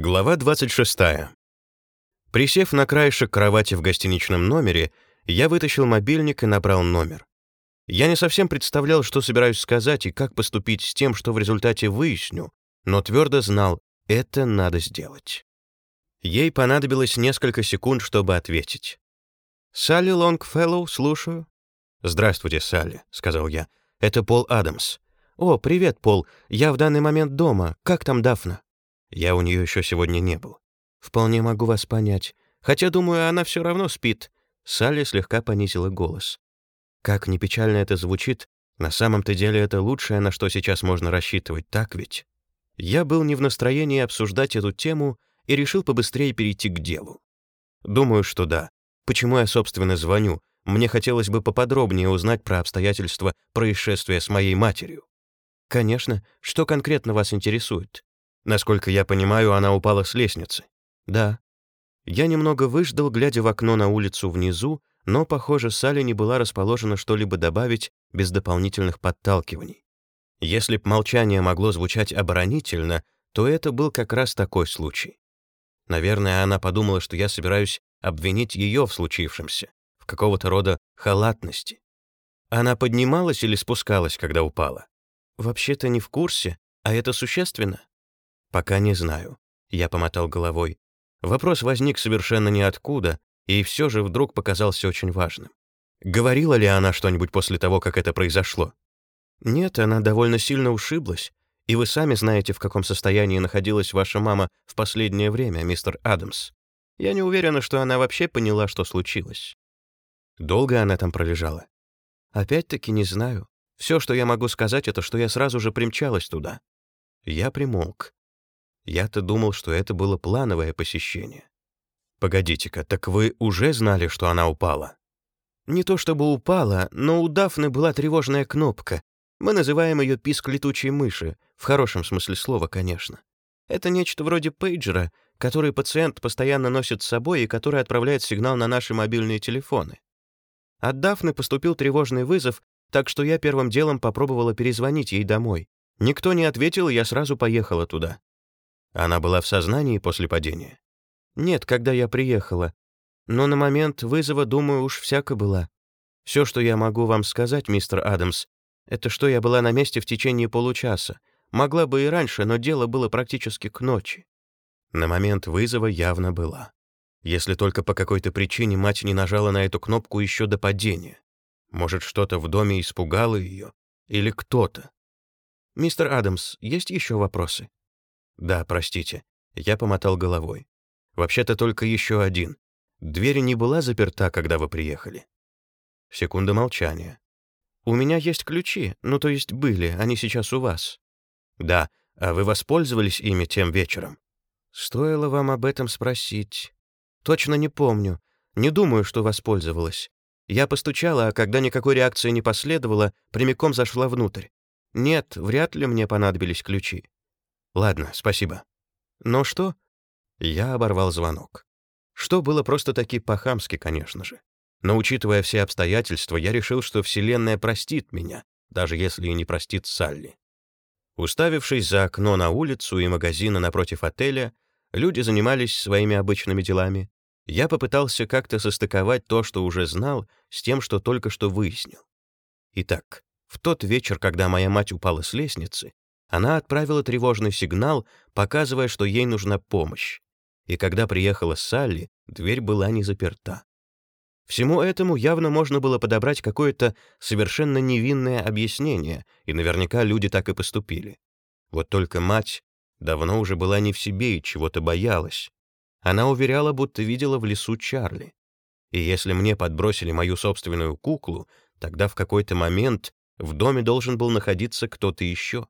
Глава 26. Присев на краешек кровати в гостиничном номере, я вытащил мобильник и набрал номер. Я не совсем представлял, что собираюсь сказать и как поступить с тем, что в результате выясню, но твердо знал, это надо сделать. Ей понадобилось несколько секунд, чтобы ответить. «Салли Лонгфеллоу, слушаю». «Здравствуйте, Салли», — сказал я. «Это Пол Адамс». «О, привет, Пол. Я в данный момент дома. Как там Дафна?» Я у нее еще сегодня не был. Вполне могу вас понять. Хотя, думаю, она все равно спит. Салли слегка понизила голос. Как ни печально это звучит, на самом-то деле это лучшее, на что сейчас можно рассчитывать, так ведь? Я был не в настроении обсуждать эту тему и решил побыстрее перейти к делу. Думаю, что да. Почему я, собственно, звоню? Мне хотелось бы поподробнее узнать про обстоятельства происшествия с моей матерью. Конечно. Что конкретно вас интересует? Насколько я понимаю, она упала с лестницы. Да. Я немного выждал, глядя в окно на улицу внизу, но, похоже, Салли не была расположена что-либо добавить без дополнительных подталкиваний. Если б молчание могло звучать оборонительно, то это был как раз такой случай. Наверное, она подумала, что я собираюсь обвинить ее в случившемся, в какого-то рода халатности. Она поднималась или спускалась, когда упала? Вообще-то не в курсе, а это существенно. «Пока не знаю». Я помотал головой. Вопрос возник совершенно ниоткуда, и все же вдруг показался очень важным. Говорила ли она что-нибудь после того, как это произошло? Нет, она довольно сильно ушиблась, и вы сами знаете, в каком состоянии находилась ваша мама в последнее время, мистер Адамс. Я не уверена, что она вообще поняла, что случилось. Долго она там пролежала? Опять-таки не знаю. Все, что я могу сказать, это что я сразу же примчалась туда. Я примолк. Я-то думал, что это было плановое посещение. Погодите-ка, так вы уже знали, что она упала? Не то чтобы упала, но у Дафны была тревожная кнопка. Мы называем ее писк летучей мыши, в хорошем смысле слова, конечно. Это нечто вроде пейджера, который пациент постоянно носит с собой и который отправляет сигнал на наши мобильные телефоны. От Дафны поступил тревожный вызов, так что я первым делом попробовала перезвонить ей домой. Никто не ответил, и я сразу поехала туда. Она была в сознании после падения? Нет, когда я приехала. Но на момент вызова, думаю, уж всяко была. Все, что я могу вам сказать, мистер Адамс, это что я была на месте в течение получаса. Могла бы и раньше, но дело было практически к ночи. На момент вызова явно была. Если только по какой-то причине мать не нажала на эту кнопку еще до падения. Может, что-то в доме испугало ее? Или кто-то? «Мистер Адамс, есть еще вопросы?» «Да, простите». Я помотал головой. «Вообще-то только еще один. Дверь не была заперта, когда вы приехали?» Секунда молчания. «У меня есть ключи, ну то есть были, они сейчас у вас». «Да, а вы воспользовались ими тем вечером?» «Стоило вам об этом спросить. Точно не помню. Не думаю, что воспользовалась. Я постучала, а когда никакой реакции не последовало, прямиком зашла внутрь. Нет, вряд ли мне понадобились ключи. Ладно, спасибо. Но что? Я оборвал звонок. Что было просто-таки по-хамски, конечно же. Но учитывая все обстоятельства, я решил, что Вселенная простит меня, даже если и не простит Салли. Уставившись за окно на улицу и магазины напротив отеля, люди занимались своими обычными делами. Я попытался как-то состыковать то, что уже знал, с тем, что только что выяснил. Итак, в тот вечер, когда моя мать упала с лестницы, она отправила тревожный сигнал, показывая, что ей нужна помощь. И когда приехала Салли, дверь была не заперта. Всему этому явно можно было подобрать какое-то совершенно невинное объяснение, и наверняка люди так и поступили. Вот только мать давно уже была не в себе и чего-то боялась. Она уверяла, будто видела в лесу Чарли. И если мне подбросили мою собственную куклу, тогда в какой-то момент в доме должен был находиться кто-то еще.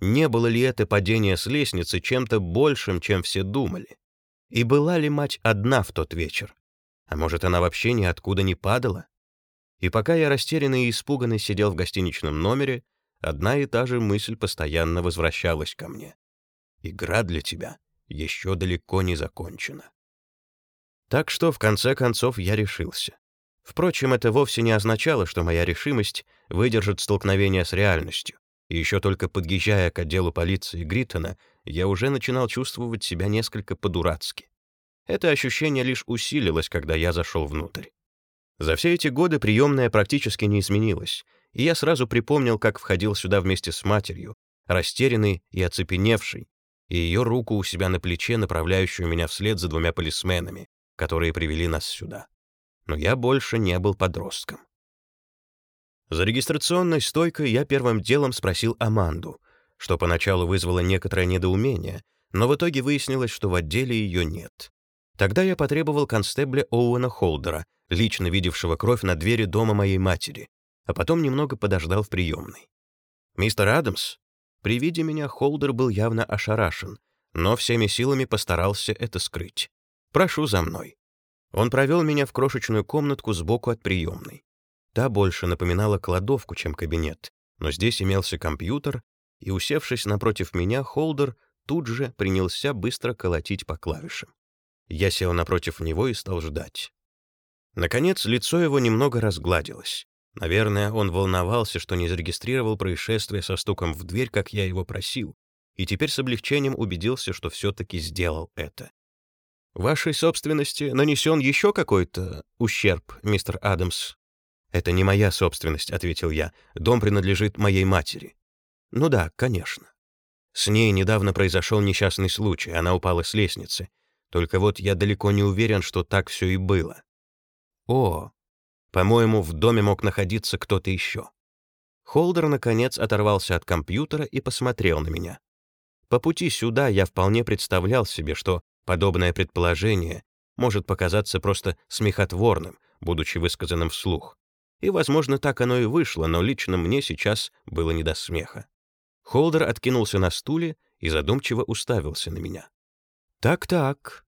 Не было ли это падение с лестницы чем-то большим, чем все думали? И была ли мать одна в тот вечер? А может, она вообще ниоткуда не падала? И пока я растерянный и испуганный сидел в гостиничном номере, одна и та же мысль постоянно возвращалась ко мне. Игра для тебя еще далеко не закончена. Так что, в конце концов, я решился. Впрочем, это вовсе не означало, что моя решимость выдержит столкновение с реальностью. И еще только подъезжая к отделу полиции Гриттона, я уже начинал чувствовать себя несколько по-дурацки. Это ощущение лишь усилилось, когда я зашел внутрь. За все эти годы приемная практически не изменилась, и я сразу припомнил, как входил сюда вместе с матерью, растерянный и оцепеневший, и ее руку у себя на плече, направляющую меня вслед за двумя полисменами, которые привели нас сюда. Но я больше не был подростком. За регистрационной стойкой я первым делом спросил Аманду, что поначалу вызвало некоторое недоумение, но в итоге выяснилось, что в отделе ее нет. Тогда я потребовал констебля Оуэна Холдера, лично видевшего кровь на двери дома моей матери, а потом немного подождал в приемной. «Мистер Адамс?» При виде меня Холдер был явно ошарашен, но всеми силами постарался это скрыть. «Прошу за мной». Он провел меня в крошечную комнатку сбоку от приемной. Та больше напоминала кладовку, чем кабинет, но здесь имелся компьютер, и, усевшись напротив меня, Холдер тут же принялся быстро колотить по клавишам. Я сел напротив него и стал ждать. Наконец, лицо его немного разгладилось. Наверное, он волновался, что не зарегистрировал происшествие со стуком в дверь, как я его просил, и теперь с облегчением убедился, что все-таки сделал это. «Вашей собственности нанесен еще какой-то ущерб, мистер Адамс?» «Это не моя собственность», — ответил я. «Дом принадлежит моей матери». «Ну да, конечно». С ней недавно произошел несчастный случай, она упала с лестницы. Только вот я далеко не уверен, что так все и было. О, по-моему, в доме мог находиться кто-то еще. Холдер, наконец, оторвался от компьютера и посмотрел на меня. По пути сюда я вполне представлял себе, что подобное предположение может показаться просто смехотворным, будучи высказанным вслух. И, возможно, так оно и вышло, но лично мне сейчас было не до смеха. Холдер откинулся на стуле и задумчиво уставился на меня. «Так-так».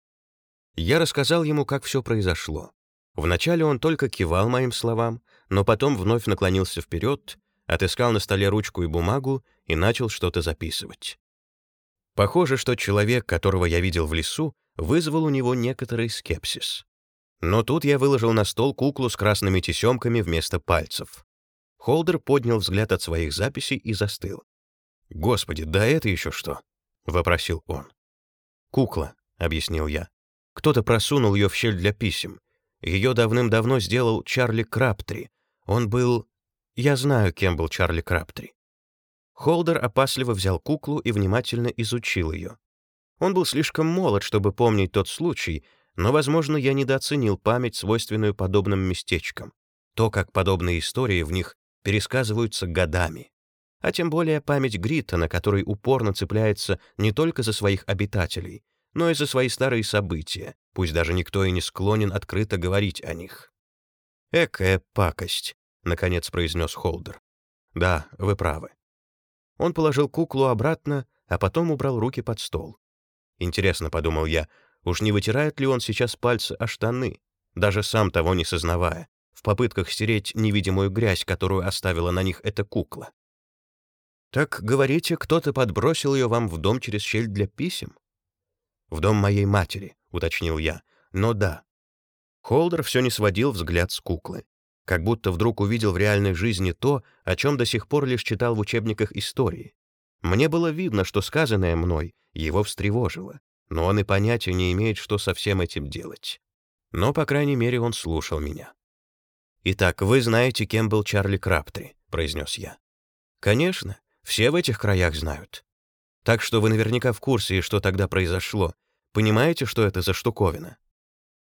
Я рассказал ему, как все произошло. Вначале он только кивал моим словам, но потом вновь наклонился вперед, отыскал на столе ручку и бумагу и начал что-то записывать. Похоже, что человек, которого я видел в лесу, вызвал у него некоторый скепсис. Но тут я выложил на стол куклу с красными тесемками вместо пальцев. Холдер поднял взгляд от своих записей и застыл. «Господи, да это еще что?» — вопросил он. «Кукла», — объяснил я. «Кто-то просунул ее в щель для писем. Ее давным-давно сделал Чарли Краптри. Он был... Я знаю, кем был Чарли Краптри». Холдер опасливо взял куклу и внимательно изучил ее. Он был слишком молод, чтобы помнить тот случай, но, возможно, я недооценил память, свойственную подобным местечкам. То, как подобные истории в них пересказываются годами. А тем более память Грита, на которой упорно цепляется не только за своих обитателей, но и за свои старые события, пусть даже никто и не склонен открыто говорить о них. «Экая пакость», — наконец произнес Холдер. «Да, вы правы». Он положил куклу обратно, а потом убрал руки под стол. Интересно, подумал я, Уж не вытирает ли он сейчас пальцы о штаны, даже сам того не сознавая, в попытках стереть невидимую грязь, которую оставила на них эта кукла. «Так, говорите, кто-то подбросил ее вам в дом через щель для писем?» «В дом моей матери», — уточнил я. «Но да». Холдер все не сводил взгляд с куклы, как будто вдруг увидел в реальной жизни то, о чем до сих пор лишь читал в учебниках истории. Мне было видно, что сказанное мной его встревожило, но он и понятия не имеет, что со всем этим делать. Но, по крайней мере, он слушал меня. «Итак, вы знаете, кем был Чарли Краптри», — произнес я. «Конечно, все в этих краях знают. Так что вы наверняка в курсе, что тогда произошло. Понимаете, что это за штуковина?»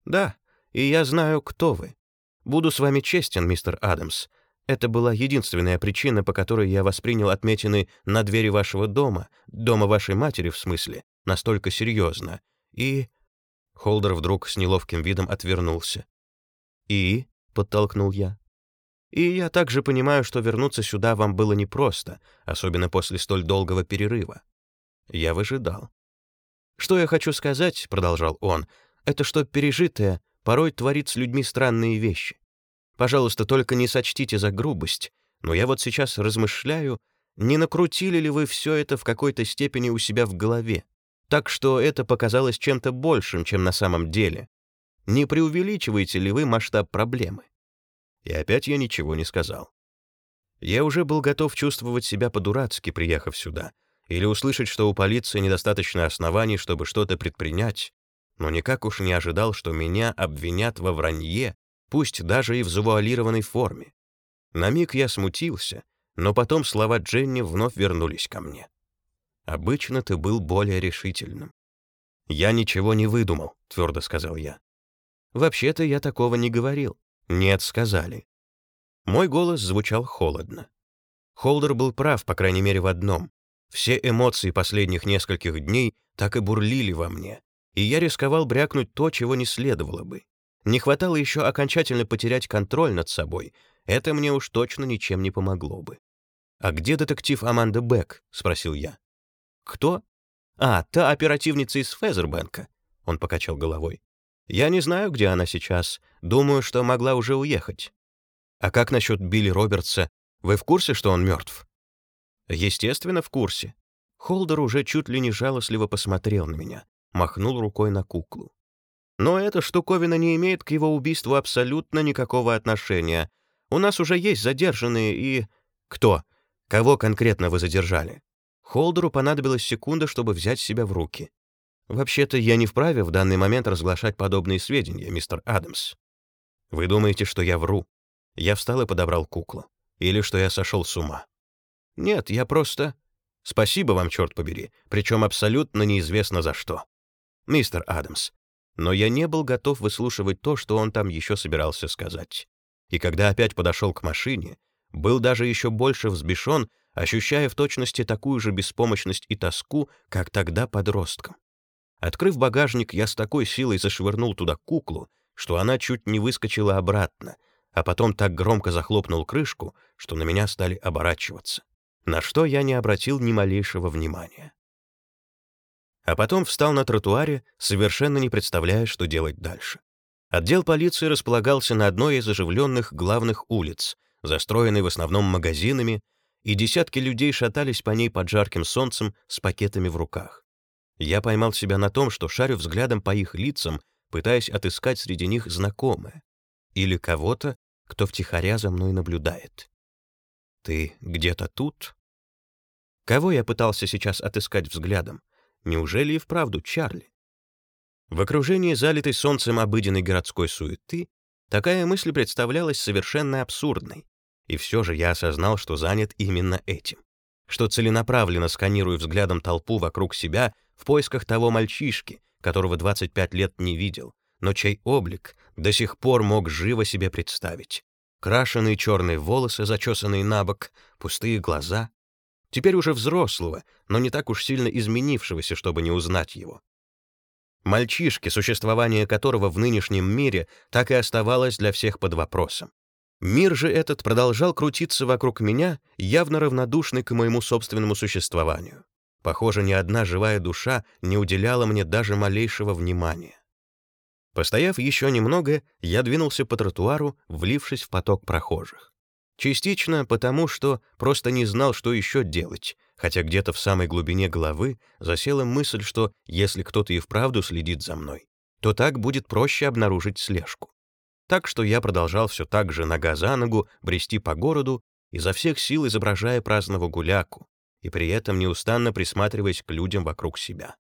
«Да, и я знаю, кто вы. Буду с вами честен, мистер Адамс. Это была единственная причина, по которой я воспринял отметины на двери вашего дома, дома вашей матери в смысле, настолько серьезно. И... Холдер вдруг с неловким видом отвернулся. «И?» — подтолкнул я. «И я также понимаю, что вернуться сюда вам было непросто, особенно после столь долгого перерыва». Я выжидал. «Что я хочу сказать», — продолжал он, — «это что пережитое порой творит с людьми странные вещи. Пожалуйста, только не сочтите за грубость, но я вот сейчас размышляю, не накрутили ли вы все это в какой-то степени у себя в голове, так что это показалось чем-то большим, чем на самом деле. Не преувеличиваете ли вы масштаб проблемы? И опять я ничего не сказал. Я уже был готов чувствовать себя по-дурацки, приехав сюда, или услышать, что у полиции недостаточно оснований, чтобы что-то предпринять, но никак уж не ожидал, что меня обвинят во вранье, пусть даже и в завуалированной форме. На миг я смутился, но потом слова Дженни вновь вернулись ко мне. «Обычно ты был более решительным». «Я ничего не выдумал», — твердо сказал я. «Вообще-то я такого не говорил. Нет, сказали». Мой голос звучал холодно. Холдер был прав, по крайней мере, в одном. Все эмоции последних нескольких дней так и бурлили во мне, и я рисковал брякнуть то, чего не следовало бы. Не хватало еще окончательно потерять контроль над собой. Это мне уж точно ничем не помогло бы. «А где детектив Аманда Бек?» — спросил я. «Кто?» «А, та оперативница из Фезербэнка», — он покачал головой. «Я не знаю, где она сейчас. Думаю, что могла уже уехать». «А как насчет Билли Робертса? Вы в курсе, что он мертв?» «Естественно, в курсе». Холдер уже чуть ли не жалостливо посмотрел на меня, махнул рукой на куклу. Но эта штуковина не имеет к его убийству абсолютно никакого отношения. У нас уже есть задержанные и... Кто? Кого конкретно вы задержали? Холдеру понадобилась секунда, чтобы взять себя в руки. Вообще-то я не вправе в данный момент разглашать подобные сведения, мистер Адамс. Вы думаете, что я вру? Я встал и подобрал куклу. Или что я сошел с ума? Нет, я просто... Спасибо вам, черт побери, причем абсолютно неизвестно за что. Мистер Адамс, но я не был готов выслушивать то, что он там еще собирался сказать. И когда опять подошел к машине, был даже еще больше взбешен, ощущая в точности такую же беспомощность и тоску, как тогда подростком. Открыв багажник, я с такой силой зашвырнул туда куклу, что она чуть не выскочила обратно, а потом так громко захлопнул крышку, что на меня стали оборачиваться, на что я не обратил ни малейшего внимания а потом встал на тротуаре, совершенно не представляя, что делать дальше. Отдел полиции располагался на одной из оживленных главных улиц, застроенной в основном магазинами, и десятки людей шатались по ней под жарким солнцем с пакетами в руках. Я поймал себя на том, что шарю взглядом по их лицам, пытаясь отыскать среди них знакомое или кого-то, кто втихаря за мной наблюдает. «Ты где-то тут?» Кого я пытался сейчас отыскать взглядом? Неужели и вправду Чарли? В окружении залитой солнцем обыденной городской суеты такая мысль представлялась совершенно абсурдной, и все же я осознал, что занят именно этим, что целенаправленно сканирую взглядом толпу вокруг себя в поисках того мальчишки, которого 25 лет не видел, но чей облик до сих пор мог живо себе представить. Крашеные черные волосы, зачесанные на бок, пустые глаза, теперь уже взрослого, но не так уж сильно изменившегося, чтобы не узнать его. Мальчишки, существование которого в нынешнем мире так и оставалось для всех под вопросом. Мир же этот продолжал крутиться вокруг меня, явно равнодушный к моему собственному существованию. Похоже, ни одна живая душа не уделяла мне даже малейшего внимания. Постояв еще немного, я двинулся по тротуару, влившись в поток прохожих. Частично потому, что просто не знал, что еще делать, хотя где-то в самой глубине головы засела мысль, что если кто-то и вправду следит за мной, то так будет проще обнаружить слежку. Так что я продолжал все так же нога за ногу брести по городу, изо всех сил изображая праздного гуляку, и при этом неустанно присматриваясь к людям вокруг себя.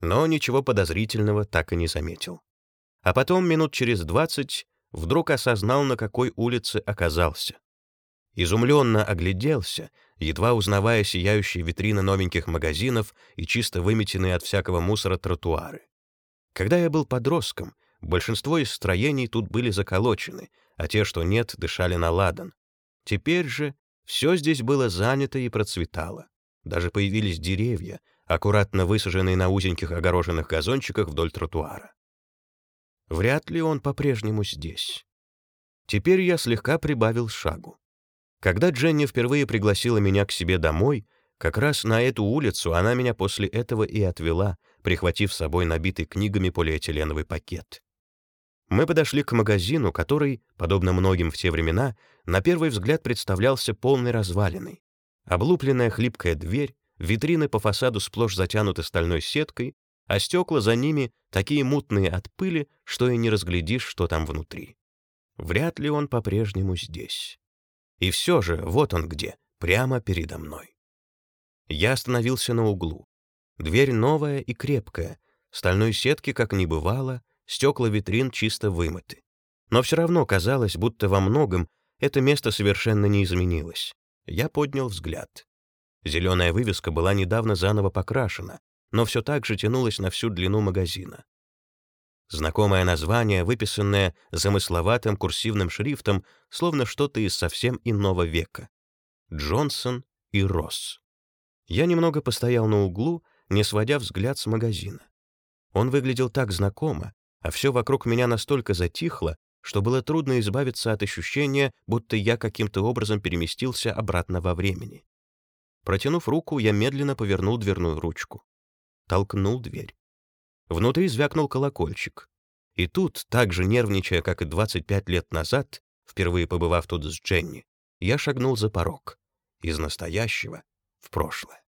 Но ничего подозрительного так и не заметил. А потом, минут через двадцать, вдруг осознал, на какой улице оказался изумленно огляделся, едва узнавая сияющие витрины новеньких магазинов и чисто выметенные от всякого мусора тротуары. Когда я был подростком, большинство из строений тут были заколочены, а те, что нет, дышали на ладан. Теперь же все здесь было занято и процветало. Даже появились деревья, аккуратно высаженные на узеньких огороженных газончиках вдоль тротуара. Вряд ли он по-прежнему здесь. Теперь я слегка прибавил шагу. Когда Дженни впервые пригласила меня к себе домой, как раз на эту улицу она меня после этого и отвела, прихватив с собой набитый книгами полиэтиленовый пакет. Мы подошли к магазину, который, подобно многим в те времена, на первый взгляд представлялся полной развалиной. Облупленная хлипкая дверь, витрины по фасаду сплошь затянуты стальной сеткой, а стекла за ними такие мутные от пыли, что и не разглядишь, что там внутри. Вряд ли он по-прежнему здесь. И все же, вот он где, прямо передо мной. Я остановился на углу. Дверь новая и крепкая, стальной сетки как не бывало, стекла витрин чисто вымыты. Но все равно казалось, будто во многом это место совершенно не изменилось. Я поднял взгляд. Зеленая вывеска была недавно заново покрашена, но все так же тянулась на всю длину магазина. Знакомое название, выписанное замысловатым курсивным шрифтом, словно что-то из совсем иного века. Джонсон и Росс. Я немного постоял на углу, не сводя взгляд с магазина. Он выглядел так знакомо, а все вокруг меня настолько затихло, что было трудно избавиться от ощущения, будто я каким-то образом переместился обратно во времени. Протянув руку, я медленно повернул дверную ручку. Толкнул дверь. Внутри звякнул колокольчик. И тут, так же нервничая, как и 25 лет назад, впервые побывав тут с Дженни, я шагнул за порог. Из настоящего в прошлое.